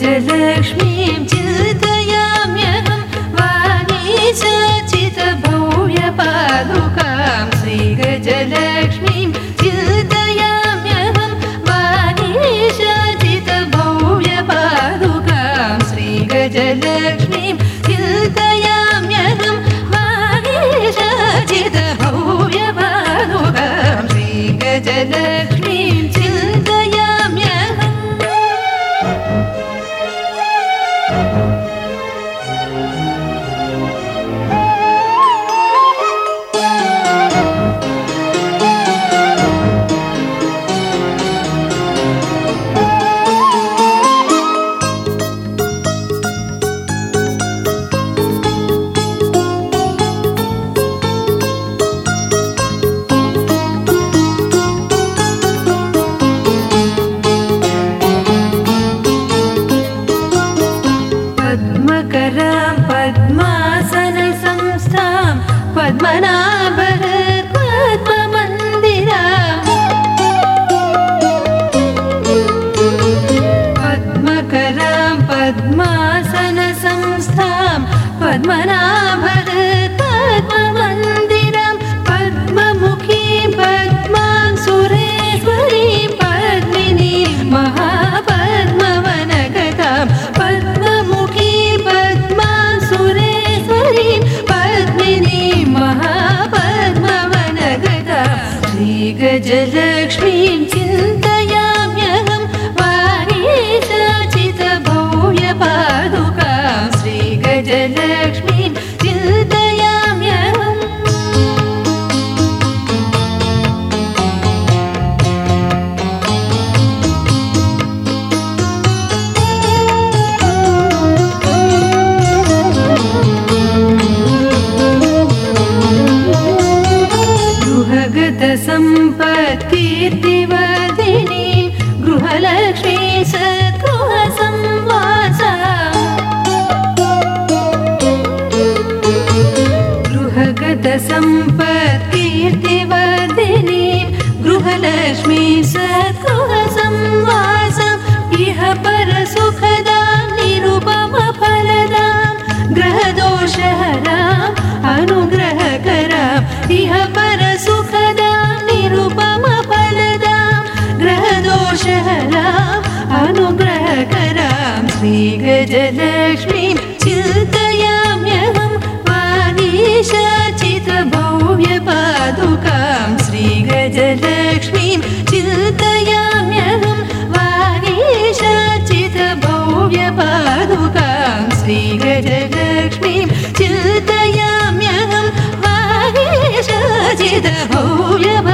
श्रीगजलक्ष्मीं चिन्तयाम्यहं वाणीशचितभव्यपादुकां श्रीगजलक्ष्मीं चिन्तयाम्यहं वाणीशचितभव्यपादुकां श्रीगजलक्ष्मीं चिन्तयाम्यहं वाणीशचितभव्यपादुकां श्रीगजलक्ष्मीं पद्मनाभर पद्ममन्दिरां पद्ममुखीं पद्मां सुरेश्वरीं पद्मिनीं महापद्मवनगतां पद्ममुखी पद्मां सुरेश्वरीं पद्मिनीं महापद्मवनगता श्रीगजलक्ष्मीं चिन्तयाम्यहं ग्रहदोषहराम् अनुग्रहकराम् इह परसुखदां निरुपमफलदां ग्रहदोषहराम् अनुग्रहकरां श्रीगजलक्ष्मीं ചിതഭൂലമ